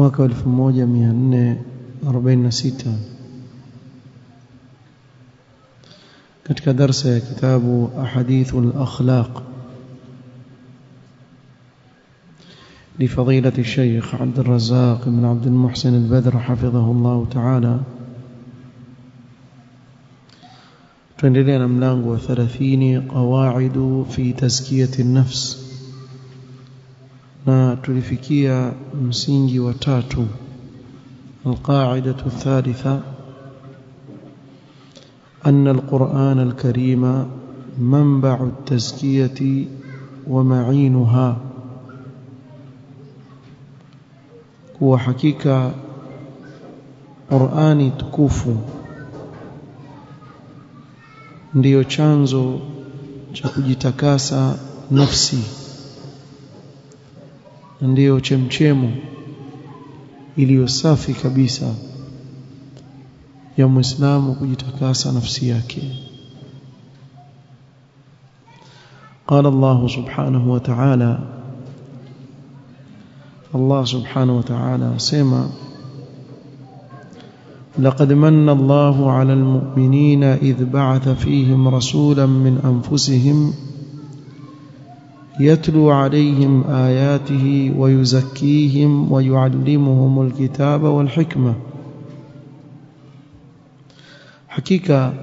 Mwaka 1446 katika darsa ya kitabu ahadithul akhlaq لفضيلة الشيخ عبد الرزاق بن عبد المحسن البدر حفظه الله تعالى mlango wa 30 qawaidu fi tazkiyati an-nafs na tulifikia msingi wa tatu القاعدة الثالثة أن القرآن الكريم منبع التزكية ومعينها هو حقيقة قرآني تكوفو ndiyo chanzo cha kujitakasa nafsi ndiyo chemchemo iliyo safi kabisa ya muislamu kujitakasa nafsi yake قال الله سبحانه وتعالى الله سبحانه وتعالى سمع لقد من الله على المؤمنين إذ بعث فيهم رسولا من أنفسهم يتلو عليهم آياته ويزكيهم ويعلمهم الكتاب والحكمة حقيقة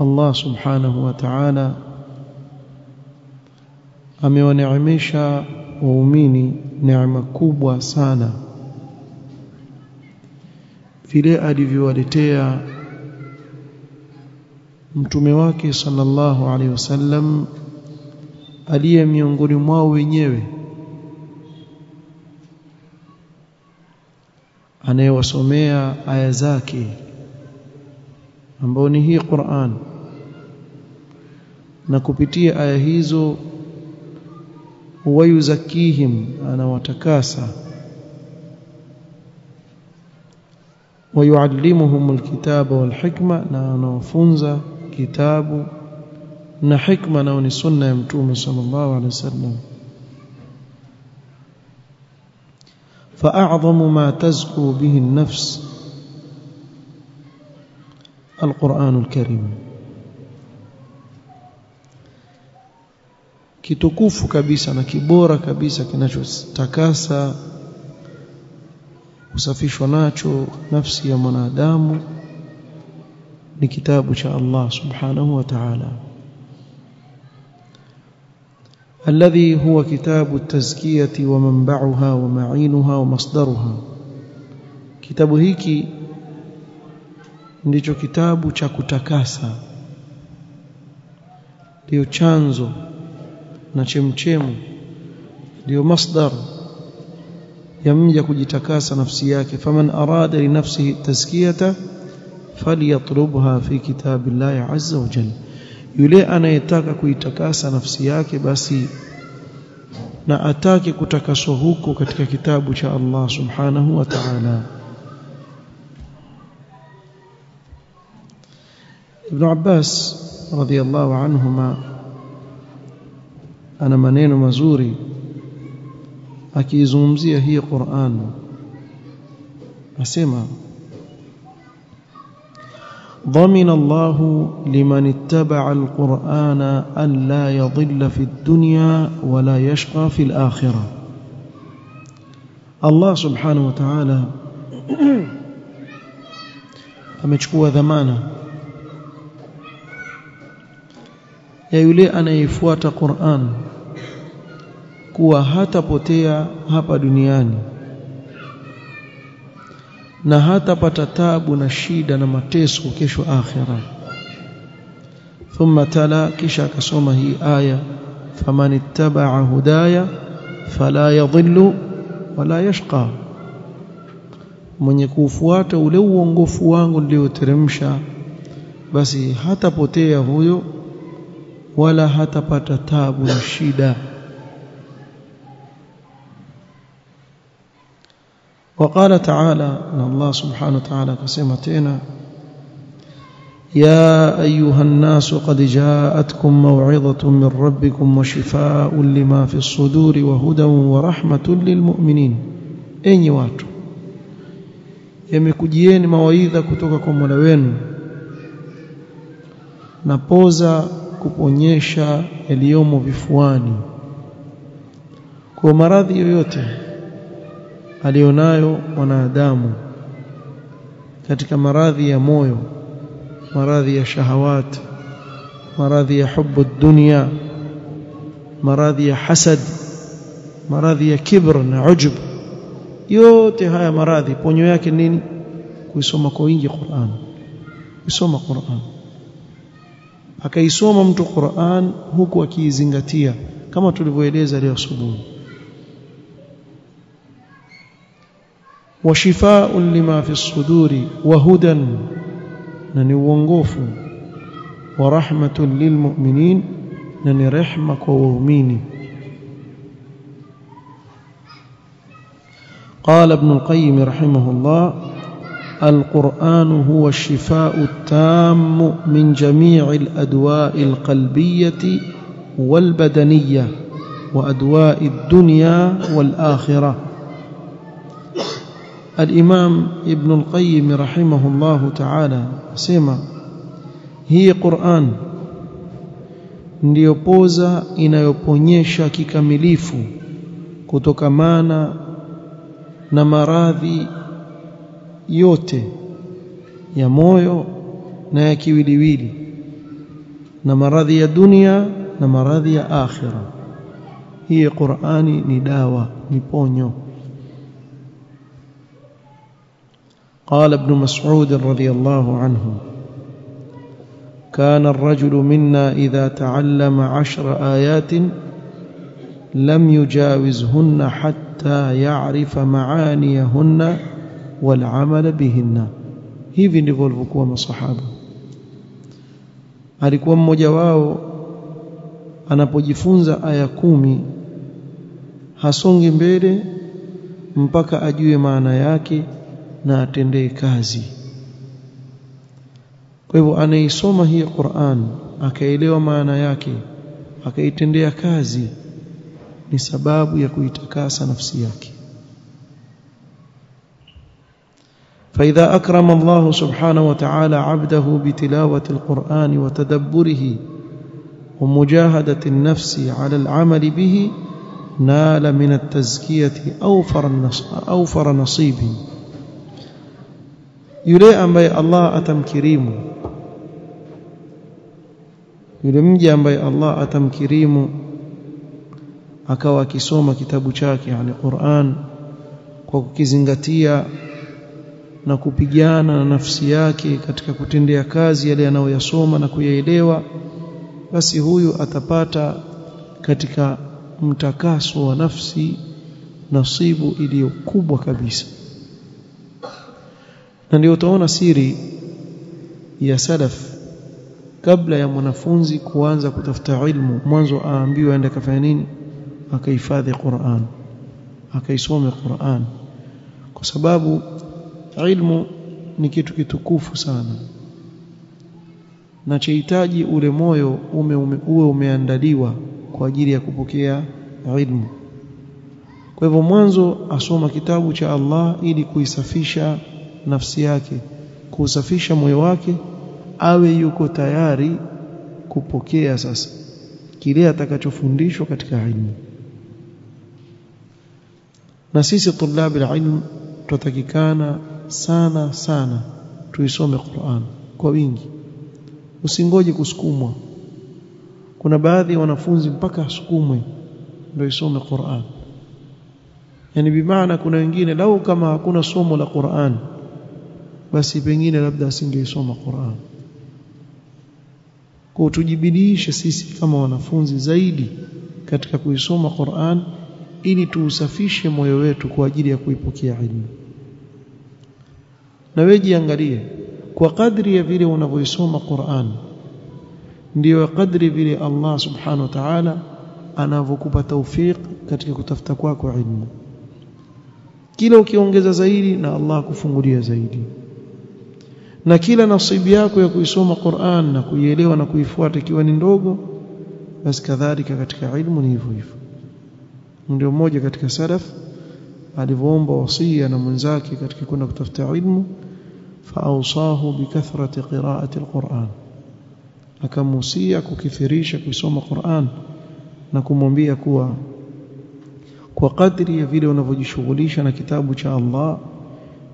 الله سبحانه وتعالى amewaneemesha waumini neema kubwa sana vile alivyowaletea mtume wake sallallahu alaihi wasallam aliye miongoni mwao wenyewe anayewasomea aya zake ambao ni hii Qur'an. Na kupitia aya hizo wayuzakihim anawatakasa. Wayuallimuhum alkitaba walhikma na anawafunza kitabu na hikma na ni sunna ya mtume sallallahu alaihi wasallam فأعظم ما تزكو به النفس القرآن الكريم kitukufu kabisa na kibora kabisa kinachotakasa kusafishwa nacho nafsi ya mwanadamu ni kitabu cha Allah subhanahu wa ta'ala الذي هو كتاب التزكية ومنبعها ومعينها ومصدرها kitabu hiki ndicho kitabu cha kutakasa ndio chanzo na chemchemu ndio masdar ya mja kujitakasa nafsi yake faman arada li nafsihi tazkiyata falyatlubha fi kitabillahi azza wa jalla yule anayetaka kuitakasa nafsi yake basi na atake kutakaswa huko katika kitabu cha Allah subhanahu wa ta'ala. Ibn Abbas radhiyallahu anhuma ana maneno mazuri akizungumzia hii Qur'an. Asema ضمن الله لمن اتبع القرآن أن لا يضل في الدنيا ولا يشقى في الآخرة. الله سبحانه وتعالى amechukua dhamana ya yule anayefuata Qur'an kuwa hatapotea hapa duniani na hatapata tabu na shida na mateso kesho akhira thumma tala kisha akasoma hii aya faman ittaba'a hudaya fala yadhillu wala yashqa. Mwenye kufuata ule uongofu wangu nilioteremsha basi hatapotea huyo wala hatapata tabu na shida وقال تعالى ان الله سبحانه وتعالى كما تena يا ايها الناس قد جاءتكم موعظه من ربكم وشفاء لما في الصدور وهدى ورحمه للمؤمنين enyi watu yamekujieni mawaidha kutoka kwa Mola wenu na poza kuponyesha yaliyomo vifuani kwa maradhi yoyote alionayo mwanadamu katika maradhi ya moyo maradhi ya shahawat maradhi ya hubu dunia maradhi ya hasad maradhi ya kibr na ujub. Yote haya maradhi ponyo yake nini? Kuisoma kwa wingi Qur'an. Kusoma Qur'an. Akaisoma mtu Qur'an huku akiizingatia kama tulivyoeleza leo asubuhi وشفاء لما في الصدور وهدى نني uongofu ورحمة للمؤمنين نني kwa waumini قال ابن القيم رحمه الله القرآن هو الشفاء التام من جميع الأدواء القلبية والبدنية وأدواء الدنيا والآخرة. الإمام ابن القيم رحمه الله تعالى سمع هي قرآن ndiyo poza inayoponyesha kikamilifu kutokamana na maradhi yote ya moyo na ya kiwiliwili na maradhi ya dunia na maradhi ya akhira hii Qur'ani ni dawa ni ponyo قال ابن مسعود رضي الله عنه كان الرجل منا إذا تعلم عشر آيات لم يجاوزهن حتى يعرف معانيهن والعمل بهن hivi ndivyo walivyokuwa masahaba alikuwa mmoja wao anapojifunza aya kumi hasongi mbele mpaka ajue maana yake na atendee kazi kwa hivyo anaisoma hii Qur'an akaelewa maana yake akaitendea kazi ni sababu ya kuitakasa nafsi yake فإذا أكرم الله سبحانه وتعالى عبده بتلاوة القرآن وتدبره ومجاهدة النفس على العمل به نال من التزكية أوفر, أوفر نصيبه yule ambaye Allah atamkirimu. Yule mja ambaye Allah atamkirimu. Akawa akisoma kitabu chake yani Qur'an kwa kukizingatia na kupigana na nafsi yake katika kutendea kazi yale anayoyasoma na kuyaelewa basi huyu atapata katika mtakaso wa nafsi nasibu iliyo kubwa kabisa na ndio utaona siri ya salaf. Kabla ya mwanafunzi kuanza kutafuta ilmu mwanzo aambiwe aende kafanya nini? Akahifadhi Qur'an. Akaisome Qur'an. Kwa sababu ilmu ni kitu kitukufu sana. Na chahitaji ule moyo ume, ume, uwe umeandaliwa kwa ajili ya kupokea ilmu. Kwa hivyo mwanzo asoma kitabu cha Allah ili kuisafisha nafsi yake kusafisha moyo wake awe yuko tayari kupokea sasa kile atakachofundishwa katika ilmu. Na sisi tulabi ilmu tutatakikana sana sana tuisome Qur'an kwa wingi. Usingoje kusukumwa. Kuna baadhi ya wanafunzi mpaka sukumwe ndio isome Qur'an. Yani bimaana kuna wengine lau kama hakuna somo la Qur'an basi pengine labda asingeisoma Qur'an. Kwa tujibidiishe sisi kama wanafunzi zaidi katika kuisoma Qur'an ili tuusafishe moyo wetu kwa ajili ya kuipokea ilmu. Na wewe jiangalie kwa kadri ya vile unavyoisoma Qur'an ndiyo kadri vile Allah subhanahu wa ta'ala anavyokupa taufiq katika kutafuta kwako kwa ilmu. Kila ukiongeza zaidi na Allah kufungulia zaidi na kila nasibu yako ya kuisoma Qur'an na kuielewa na kuifuata ikiwa ni ndogo basi kadhalika katika ilmu ni hivyo hivyo. Ndio mmoja katika salaf alivyoomba wasia na mwenzake katika kwenda kutafuta ilmu faawsahu bikathrati qiraati alquran. Akamusia kukithirisha kusoma Qur'an na kumwambia kuwa kwa kadri ya vile unavyojishughulisha na kitabu cha Allah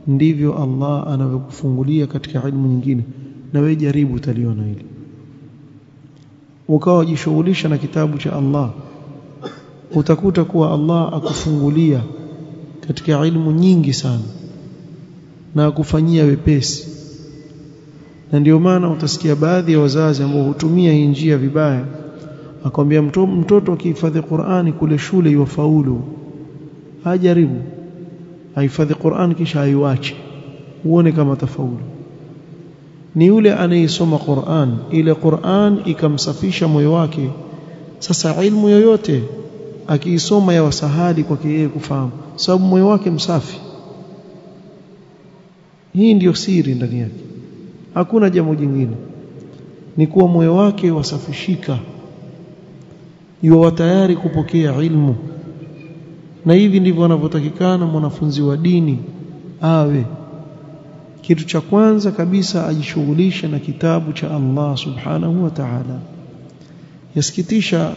ndivyo Allah anavyokufungulia katika ilmu nyingine. Na wewe jaribu utaliona hili. Ukawa jishughulisha na kitabu cha Allah utakuta kuwa Allah akufungulia katika ilmu nyingi sana na akufanyia wepesi. Na ndio maana utasikia baadhi ya wazazi ambao hutumia hii njia vibaya akwambia mtoto akihifadhi Qur'ani kule shule iwafaulu. Ajaribu ahifadhi Qur'an kisha aiwache uone kama tafaulu ni yule anayesoma Qur'an ile Qur'an ikamsafisha moyo wake. Sasa ilmu yoyote akiisoma ya wasahali kwake yeye kufahamu sababu moyo wake msafi. Hii ndiyo siri ndani yake. Hakuna jambo jingine. Ni kuwa moyo wake wasafishika yuwa tayari kupokea ilmu na hivi ndivyo wanavyotakikana mwanafunzi wa dini awe. Kitu cha kwanza kabisa ajishughulishe na kitabu cha Allah subhanahu wa ta'ala. Yasikitisha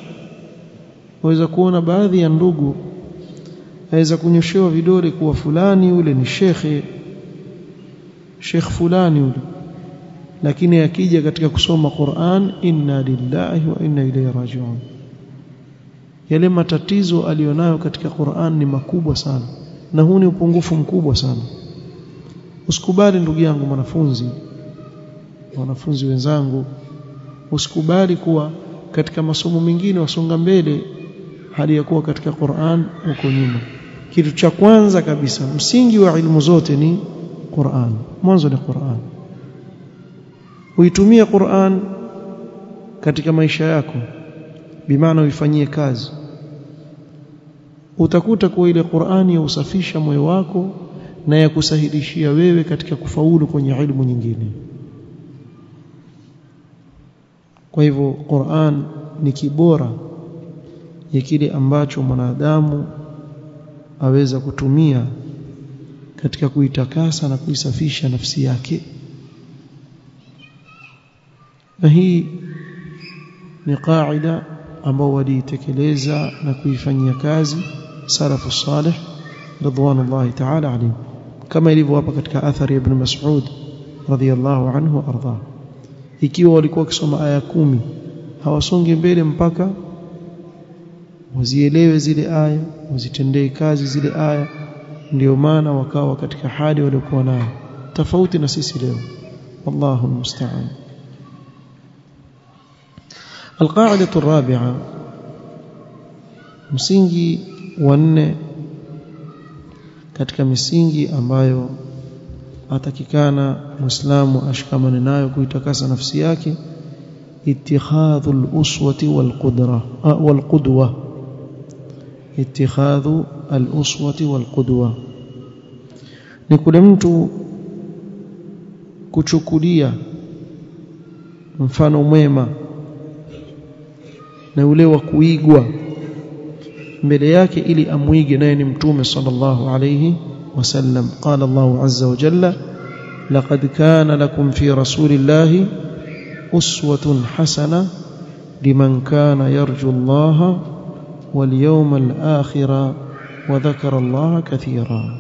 waweza kuona baadhi ya ndugu aweza kunyoshewa vidole kuwa fulani yule ni shekhe shekh fulani yule lakini akija katika kusoma Qur'an inna lillahi wa inna ilayhi raji'un yale matatizo aliyonayo katika Qur'an ni makubwa sana. Na huu ni upungufu mkubwa sana. Usikubali ndugu yangu mwanafunzi wanafunzi wenzangu usikubali kuwa katika masomo mengine wasonga mbele hali ya kuwa katika Qur'an uko nyuma. Kitu cha kwanza kabisa msingi wa ilmu zote ni Qur'an. Mwanzo ni Qur'an. Uitumie Qur'an katika maisha yako. Bimaana uifanyie kazi utakuta kuwa ile Qur'ani yausafisha moyo wako na yakusahidishia wewe katika kufaulu kwenye ilmu nyingine. Kwa hivyo Qur'an ni kibora ya kile ambacho mwanadamu aweza kutumia katika kuitakasa na kuisafisha nafsi yake. Na hii ni qaida ambao waliitekeleza na kuifanyia kazi salafu salih ridwanullahi ta'ala alayhim kama ilivyo hapa katika athari ibn Mas'ud radhiyallahu anhu arda ikiwa walikuwa wakisoma aya kumi hawasongi mbele mpaka wazielewe zile aya wazitendee kazi zile aya ndio maana wakawa katika hali waliokuwa nayo tofauti na sisi leo wallahu musta'an القاعدة الرابعة msingi wa nne katika misingi ambayo atakikana muislamu ashikamane nayo kuitakasa nafsi yake اتخاذ الأسوة والقدرة والقدوة اتخاذ الأسوة والقدوة ni kule mtu kuchukulia mfano mwema na ule wa kuigwa Mbele yake ili amwige naye ni mtume sallallahu alayhi wasallam qala Allah azza wa jalla laqad kana lakum fi rasulillahi uswatun hasana liman kana yarju Allah wal yawmal akhir wa dhakara Allah kathira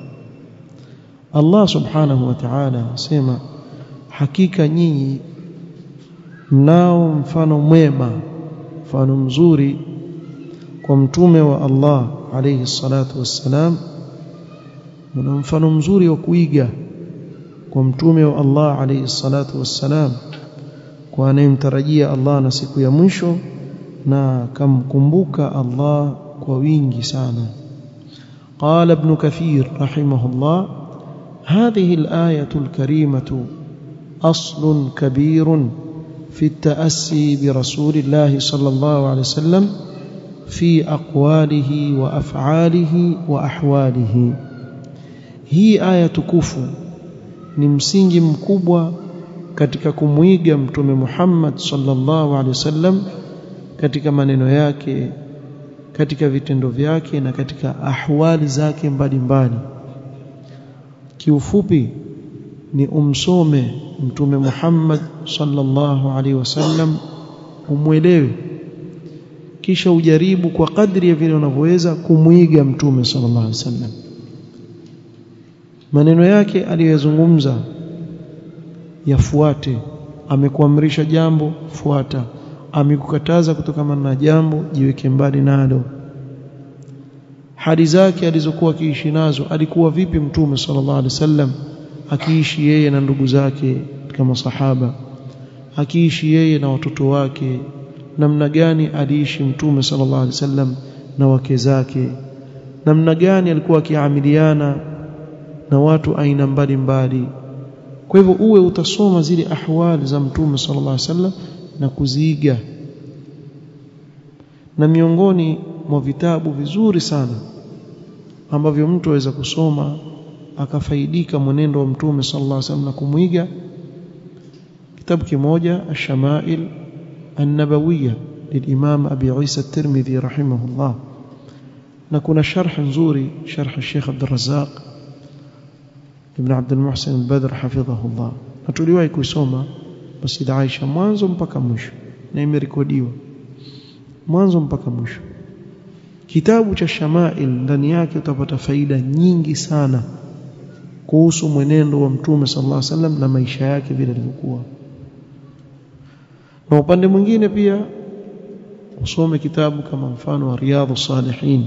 Allah subhanahu wa ta'ala sema hakika nyinyi mnao mfano mwema mfano mzuri kwa mtume wa Allah alayhi salatu wassalam mna mfano mzuri wa kuiga kwa mtume wa Allah alayhi salatu wassalam kwa anayemtarajia Allah na siku ya mwisho na kamkumbuka Allah kwa wingi sana قال ابن كثير رحمه الله هذه الآية الكريمة أصل كبير في التأسي برسول الله صلى الله عليه وسلم fi aqwalihi wa af'alihi wa ahwalihi. Hii aya tukufu ni msingi mkubwa katika kumwiga mtume Muhammad sallallahu alaihi wasallam katika maneno yake katika vitendo vyake na katika ahwali zake mbalimbali. Kiufupi ni umsome mtume Muhammad sallallahu alaihi wasallam umwelewe kisha ujaribu kwa kadri ya vile unavyoweza kumwiga mtume sallallahu alaihi wasallam. Maneno yake aliyozungumza yafuate. Amekuamrisha jambo fuata. Amekukataza kutokamana na jambo jiweke mbali nalo. Hali zake alizokuwa akiishi nazo alikuwa vipi mtume sallallahu alaihi wasallam? Akiishi yeye na ndugu zake kama sahaba. Akiishi yeye na watoto wake namna gani aliishi mtume sallallahu alaihi wasallam na wake zake namna gani alikuwa akiamiliana na watu aina mbalimbali. Kwa hivyo uwe utasoma zile ahwali za mtume sallallahu alaihi wasallam na kuziiga. Na miongoni mwa vitabu vizuri sana ambavyo mtu aweza kusoma akafaidika mwenendo wa mtume sallallahu alaihi wasallam na kumwiga kitabu kimoja ash-shama'il النبوية للإمام أبي عيسى الترمذي رحمه الله. نكون شرح نزوري شرح الشيخ عبد الرزاق ابن عبد المحسن البدر حفظه الله. نتولي وايكو سوما بس إذا عايشة ما نزم بك مش نعم ريكوديو إيوة. ما نزم بك مش كتاب الشمائل دنياك تبت فايدة نينج سانا. كوسو منين ومتومس صلى الله عليه وسلم لما يشاك في الهكوة na upande mwingine pia usome kitabu kama mfano wa riadhu Salihin.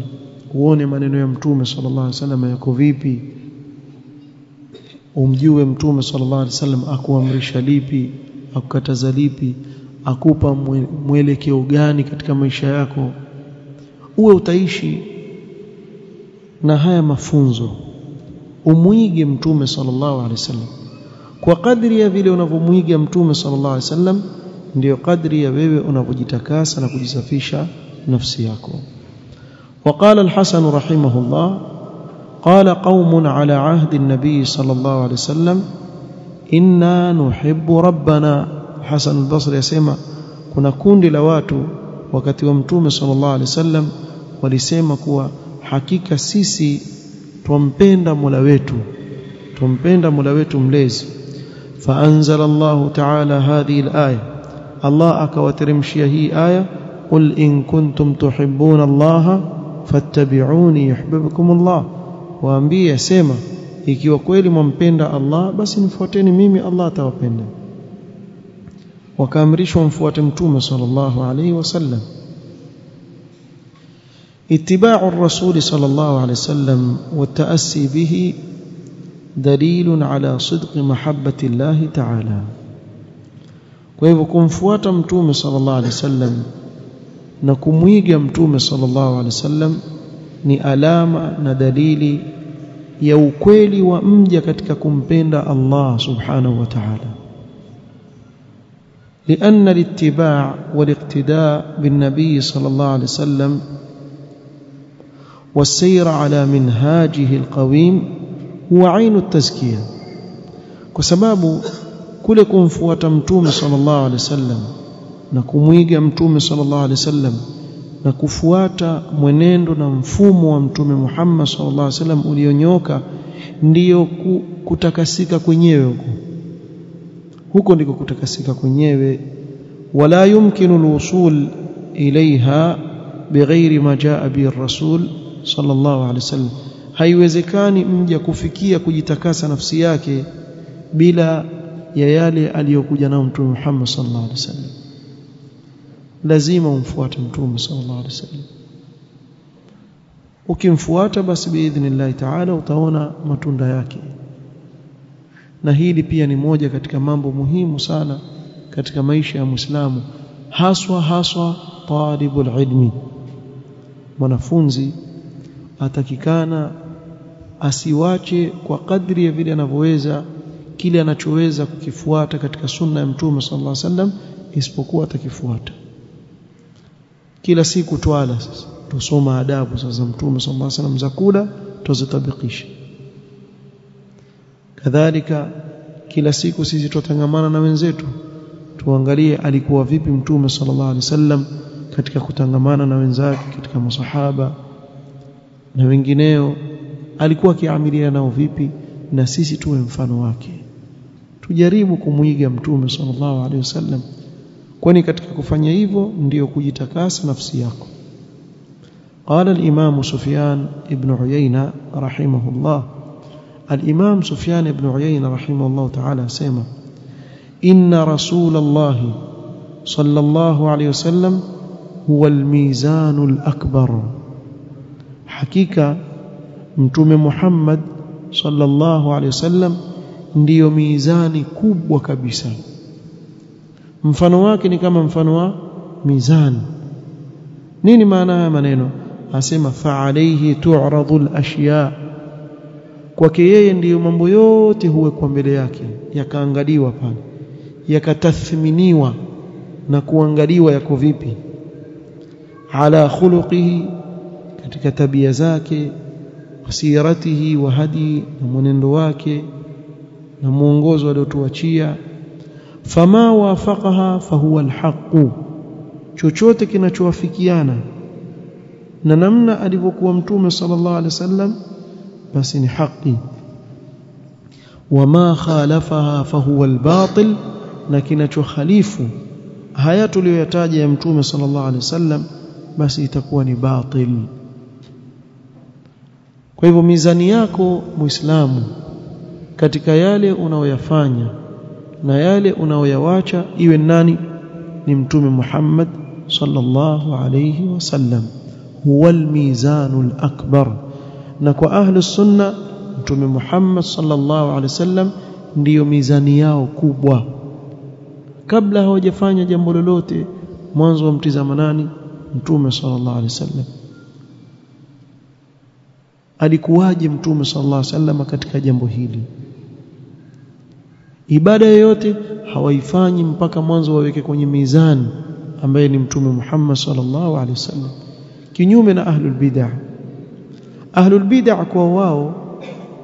Uone maneno ya Mtume sallallahu alaihi wasallam yako vipi? Umjue Mtume sallallahu alaihi wasallam akuamrisha lipi akukataza lipi akupa mwelekeo gani katika maisha yako? Uwe utaishi na haya mafunzo. Umwige mtume sallallahu alaihi wasallam. Kwa kadri ya vile unavyomwiga mtume sallallahu alaihi wasallam ndiyo kadri ya wewe unavyojitakasa na kujisafisha nafsi yako وقال الحسن رحمه الله قال قوم على عهد النبي صلى الله عليه وسلم إنا نحب ربنا حسن البصري يسمى kuna kundi la watu wakati wa mtume sallallahu alaihi wasallam walisema kuwa hakika sisi twampenda Mola wetu twampenda Mola wetu mlezi faanzala Allah ta'ala hadhihi al-aya Akawateremshia hii aya qul in kuntum tuhibbuna Allah fattabi'uni yuhibbukum Allah waambie sema ikiwa kweli mwampenda Allah basi nifuateni mimi Allah atawapenda wakaamrishwa mfuate mtume sallallahu alaihi wasallam اتباع الرسول صلى الله عليه وسلم والتأسي به دليل على صدق محبة الله تعالى وهو kumfuata mtume sallallahu alaihi wasallam na kumwiga mtume sallallahu alaihi wasallam ni alama na dalili ya ukweli wa mja katika kumpenda Allah subhanahu wa ta'ala لأن الاتباع والاقتداء بالنبي صلى الله عليه وسلم والسير على منهاجه القويم هو عين التزكية وسبب كل kumfuata mtume sallallahu alaihi wasallam na kumwiga mtume sallallahu alaihi wasallam na kufuata mwenendo na mfumo wa mtume Muhammad sallallahu alaihi wasallam ulionyoka ndiyo kutakasika kwenyewe huko. Huko ndiko kutakasika kwenyewe. Wala yumkinu alwusul ilaiha bighairi ma jaa bi rasul sallallahu alaihi wasallam. Haiwezekani mja kufikia kujitakasa nafsi yake bila ya yale aliyokuja nao mtume Muhammad sallallahu alaihi wasallam. Lazima umfuate mtume sallallahu alaihi wasallam. Ukimfuata basi biidhnillah taala utaona matunda yake. Na hili pia ni moja katika mambo muhimu sana katika maisha ya Muislamu haswa haswa talibul ilmi. Mwanafunzi atakikana asiwache kwa kadri ya vile anavyoweza kile anachoweza kukifuata katika sunna ya mtume sallallahu alaihi wasallam isipokuwa atakifuata. Kila siku twala sasa tusoma adabu za mtume sallallahu alaihi wasallam za kula tuzitabikisha kadhalika kila siku sisi tutangamana na wenzetu tuangalie alikuwa vipi mtume sallallahu alaihi wasallam katika kutangamana na wenzake katika masahaba na wengineo alikuwa akiamilia nao vipi na sisi tuwe mfano wake tujaribu kumwiga mtume sallallahu alaihi wasallam kwani katika kufanya hivyo ndiyo kujitakasa nafsi yako قال الإمام سفيان ابن عيينة رحمه الله الإمام سفيان بن عيينة رحمه الله تعالى سيما إن رسول الله صلى الله عليه وسلم هو الميزان الأكبر حقيقة متوم محمد صلى الله عليه وسلم ndiyo mizani kubwa kabisa. Mfano wake ni kama mfano wa mizani. Nini maana ya maneno? Asema fa alayhi tu'radu al-ashya. Kwake yeye ndiyo mambo yote huwekwa mbele yake yakaangaliwa pale yakatathminiwa na kuangaliwa yako vipi. Ala khuluqihi katika tabia zake wasiratihi wa hadi na mwenendo wake na mwongozo aliotuachia. Fama wafaqaha fahuwa alhaqu chochote kinachowafikiana na namna alivyokuwa mtume sallallahu alaihi wasallam basi ni haki. Wama khalafaha fahuwa albatil na kinachokhalifu haya tuliyoyataja ya mtume sallallahu alaihi wasallam basi itakuwa ni batil. Kwa hivyo mizani yako muislamu katika yale unaoyafanya na yale unaoyawacha iwe nani? Ni mtume Muhammad sallallahu alayhi wasallam. Huwa almizanul akbar. Na kwa ahli sunna mtume Muhammad sallallahu alayhi wasallam ndiyo mizani yao kubwa. Kabla hawajafanya jambo lolote mwanzo wamtizama nani? Mtume sallallahu alayhi wasallam alikuwaje mtume sallallahu alaihi wasallam katika jambo hili? Ibada yoyote hawaifanyi mpaka mwanzo waweke kwenye mizani ambaye ni mtume Muhammad sallallahu alaihi wasallam. Kinyume na ahlul bid'ah. Ahlul bid'ah kwa wao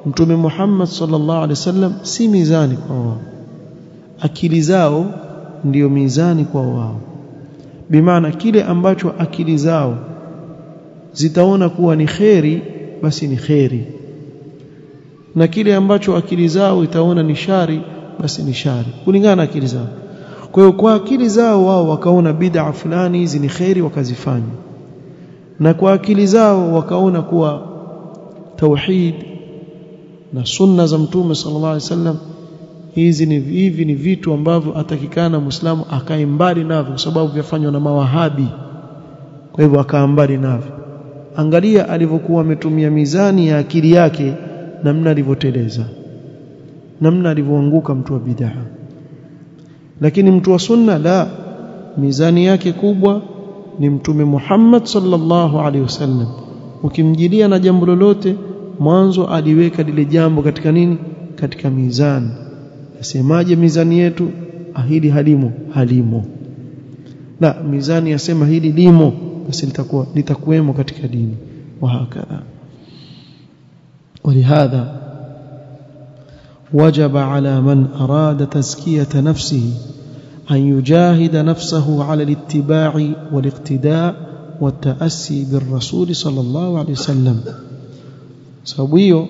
mtume Muhammad sallallahu alaihi wasallam si mizani kwa wao. Akili zao ndiyo mizani kwa wao. Bimaana kile ambacho akili zao zitaona kuwa ni kheri basi ni kheri. Na kile ambacho akili zao itaona ni shari basi ni shari. Kulingana na akili zao. Kwa hiyo kwa akili zao wao wakaona bid'a fulani hizi ni kheri wakazifanya. Na kwa akili zao wakaona kuwa tauhid na sunna za mtume sallallahu alaihi wasallam hizi ni hivi ni vitu ambavyo atakikana muislamu akae mbali navyo kwa sababu vyafanywa na mawahabi. Kwa hivyo akaa mbali navyo angalia alivyokuwa ametumia mizani ya akili yake namna alivyoteleza namna alivyoanguka mtu wa bid'a lakini mtu wa sunna la mizani yake kubwa ni mtume Muhammad sallallahu alaihi wasallam. Ukimjilia na jambo lolote mwanzo aliweka lile jambo katika nini? Katika mizani. Nasemaje mizani yetu? Ahidi halimo halimo. La mizani yasema hili limo basi litakuwa litakuwemo katika dini hakadha ولهذا وجب على من أراد تزكية نفسه أن يجاهد نفسه على الاتباع والاقتداء والتأسي بالرسول صلى الله عليه وسلم sababu hiyo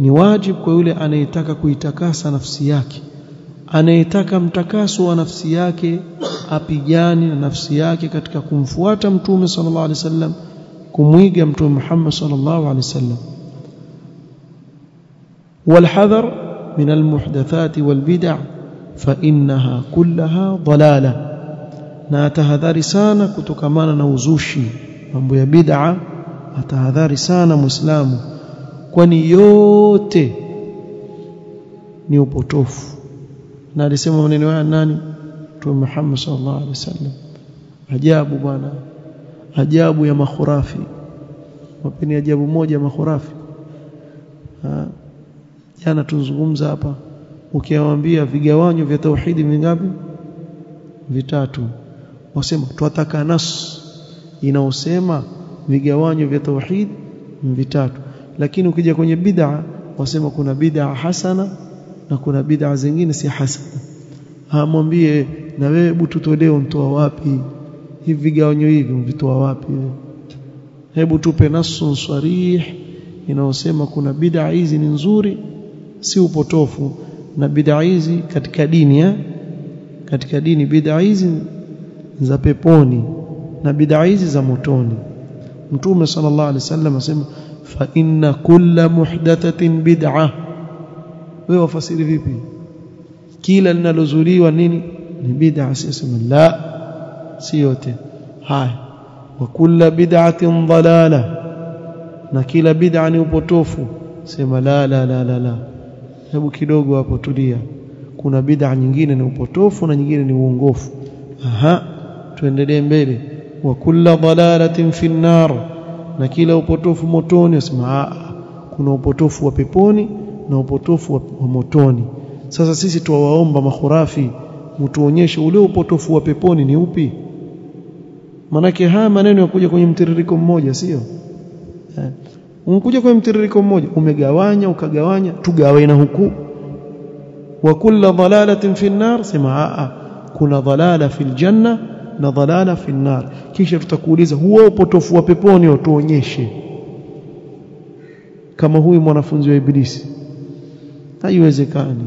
ni wajibu kwa yule anayetaka kuitakasa nafsi yake anayetaka mtakaso wa nafsi yake apigane na nafsi yake katika kumfuata mtume sallallahu alaihi wasallam kumwiga mtume Muhammad sallallahu alaihi wasallam والحذر من المحدثات والبدع فإنها كلها ضلالة na atahadhari sana kutokamana na uzushi mambo ya bid'a atahadhari sana muislamu kwani yote ni upotofu na alisema maneno haya nani? Mtume Muhammad sallallahu alaihi wasallam. Ajabu bwana. Ajabu ya makhurafi. Wapeni ajabu moja ya makhurafi? Jana tuzungumza hapa ukiwaambia vigawanyo vya tauhidi vingapi? Vitatu. Wasema twataka nas. Inaosema vigawanyo vya tauhid vitatu. Lakini ukija kwenye bid'a wasema kuna bid'a hasana na kuna bid'a zingine si hasana amwambie na wewe hebu tutolee mtoa wapi? Hivi vigawanyo hivi mvitoa wapi hebu tupe nasun sarih inaosema kuna bid'a hizi ni nzuri si upotofu. Na bid'a hizi katika dini ya katika dini bid'a hizi za peponi na bid'a hizi za motoni. Mtume sallallahu alaihi wasallam asema fa inna kulla muhdathatin bid'ah wewe wafasiri vipi? Kila linalozuliwa nini? Ni bid'a sisema la si yote. Haya. Wa kulla bid'atin dalala na kila bid'a ni upotofu. Sema la la la la la. Hebu kidogo hapo tulia. Kuna bid'a nyingine ni upotofu na nyingine ni uongofu. Aha. Tuendelee mbele. Wa kulla dalalatin fi nar. Na kila upotofu motoni usema kuna upotofu wa peponi na upotofu wa, motoni. Sasa sisi tuwaomba mahurafi mtuonyeshe ule upotofu wa peponi ni upi. Manake haya maneno yakuja kwenye mtiririko mmoja sio? Eh. unakuja kwenye mtiririko mmoja umegawanya ukagawanya tugawe na huku. Wa kulla dalalatin fi nar sema a kuna dhalala fil janna na dalala fi nar. Kisha tutakuuliza huo upotofu wa peponi utuonyeshe. Kama huyu mwanafunzi wa ibilisi haiwezekani.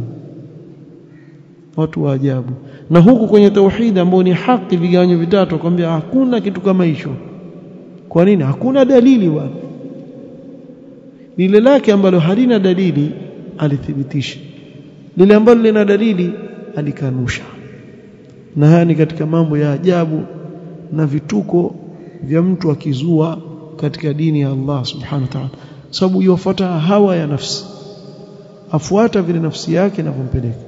Watu wa ajabu. Na huku kwenye tauhid ambao ni haki viganyo vitatu akwambia hakuna kitu kama hicho. Kwa nini? Hakuna dalili bwana lile lake ambalo halina dalili alithibitisha lile ambalo lina dalili alikanusha. Na haya ni katika mambo ya ajabu na vituko vya mtu akizua katika dini ya Allah subhanahu wa ta'ala. Sababu yofuata hawa ya nafsi afuata vile nafsi yake inavyompeleka.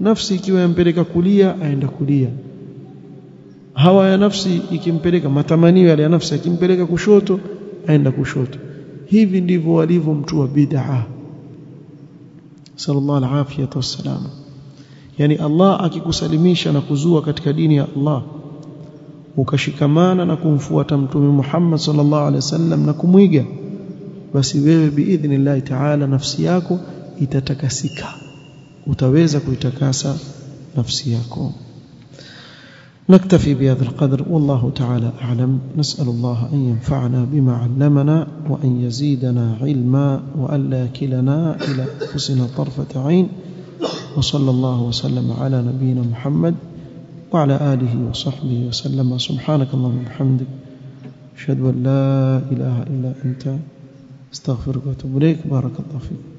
Nafsi ikiwa yampeleka kulia aenda kulia. Hawa ya nafsi ikimpeleka matamanio yale ya nafsi ikimpeleka kushoto aenda kushoto. Hivi ndivyo walivyo mtu wa bid'a. Sallallahu alaihi wasallam yani Allah akikusalimisha na kuzua katika dini ya Allah ukashikamana na kumfuata mtume Muhammad sallallahu alaihi wasallam na kumwiga basi wewe biidhnillahi ta'ala nafsi yako itatakasika. Utaweza kuitakasa nafsi yako. نكتفي بهذا القدر والله تعالى أعلم نسأل الله أن ينفعنا بما علمنا وأن يزيدنا علما وأن لا يكلنا إلى أنفسنا طرفة عين وصلى الله وسلم على نبينا محمد وعلى آله وصحبه وسلم سبحانك اللهم وبحمدك أشهد أن لا إله إلا أنت استغفرك واتوب إليك بارك الله فيك